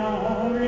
ಮಾಡ